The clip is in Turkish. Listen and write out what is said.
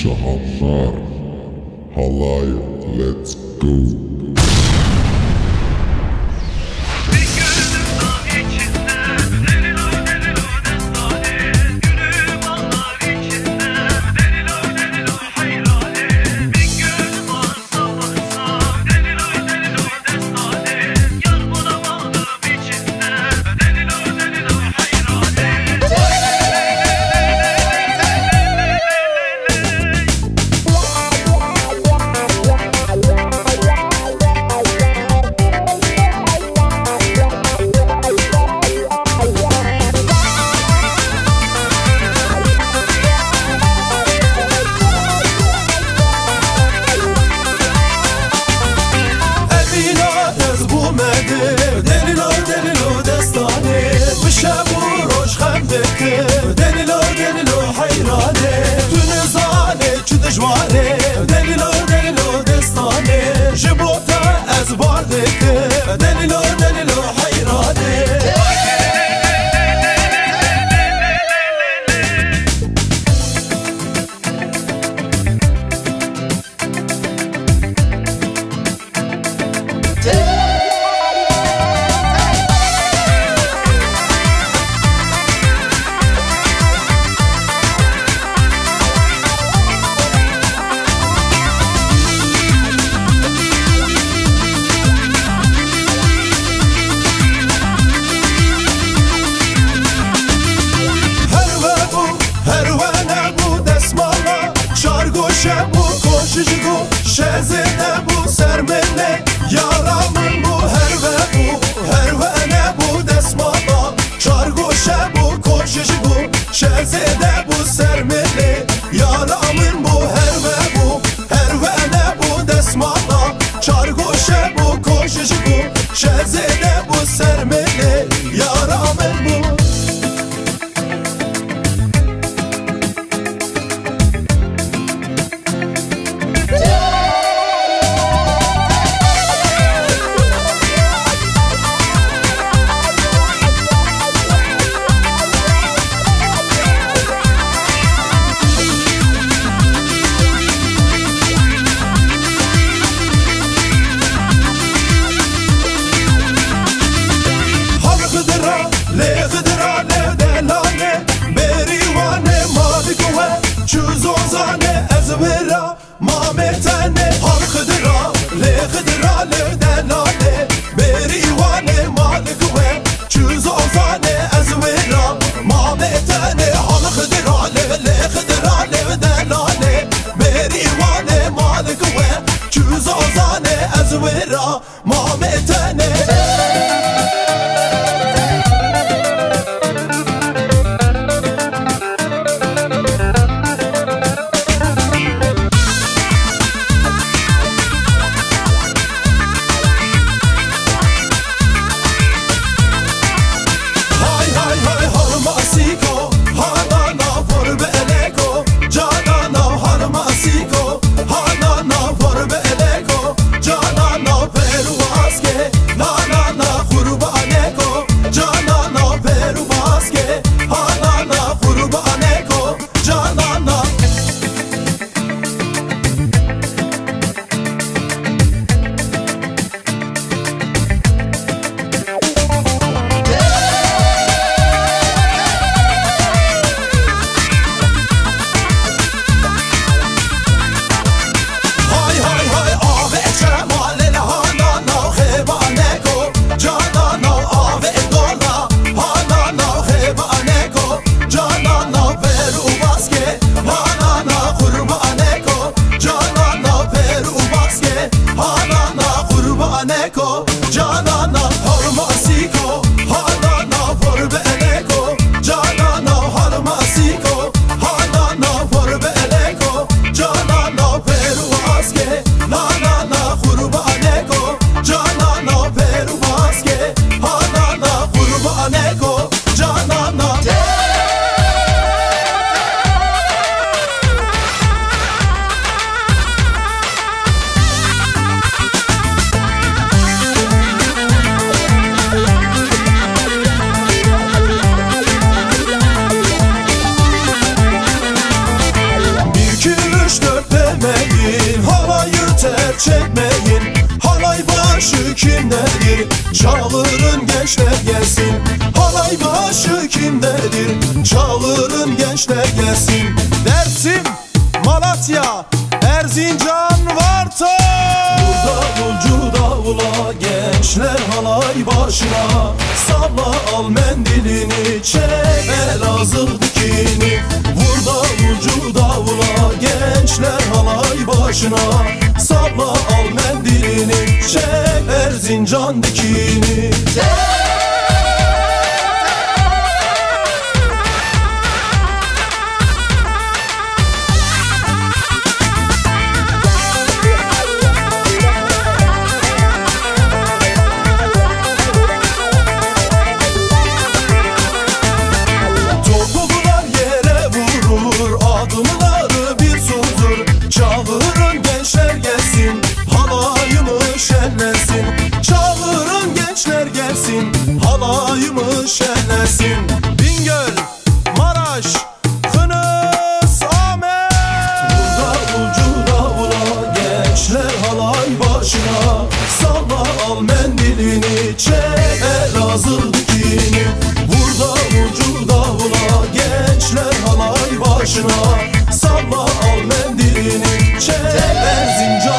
Shahar. Halaya, let's go. خانه از ورا ما متنه gençler çekmeyin. Halay başı kimdedir? Çalırın gençler gelsin. Halay başı kimdedir? Çalırın gençler gelsin. Dersim, Malatya, Erzincan, Varta. Davulcu davula gençler halay başına. Salla al mendilini çek Elazığ dikini. Vur davulcu davula gençler halay başına Salla al mendilini çek Erzincan dikini. Topuğular başına. Salla al mendilini Çeler zincir.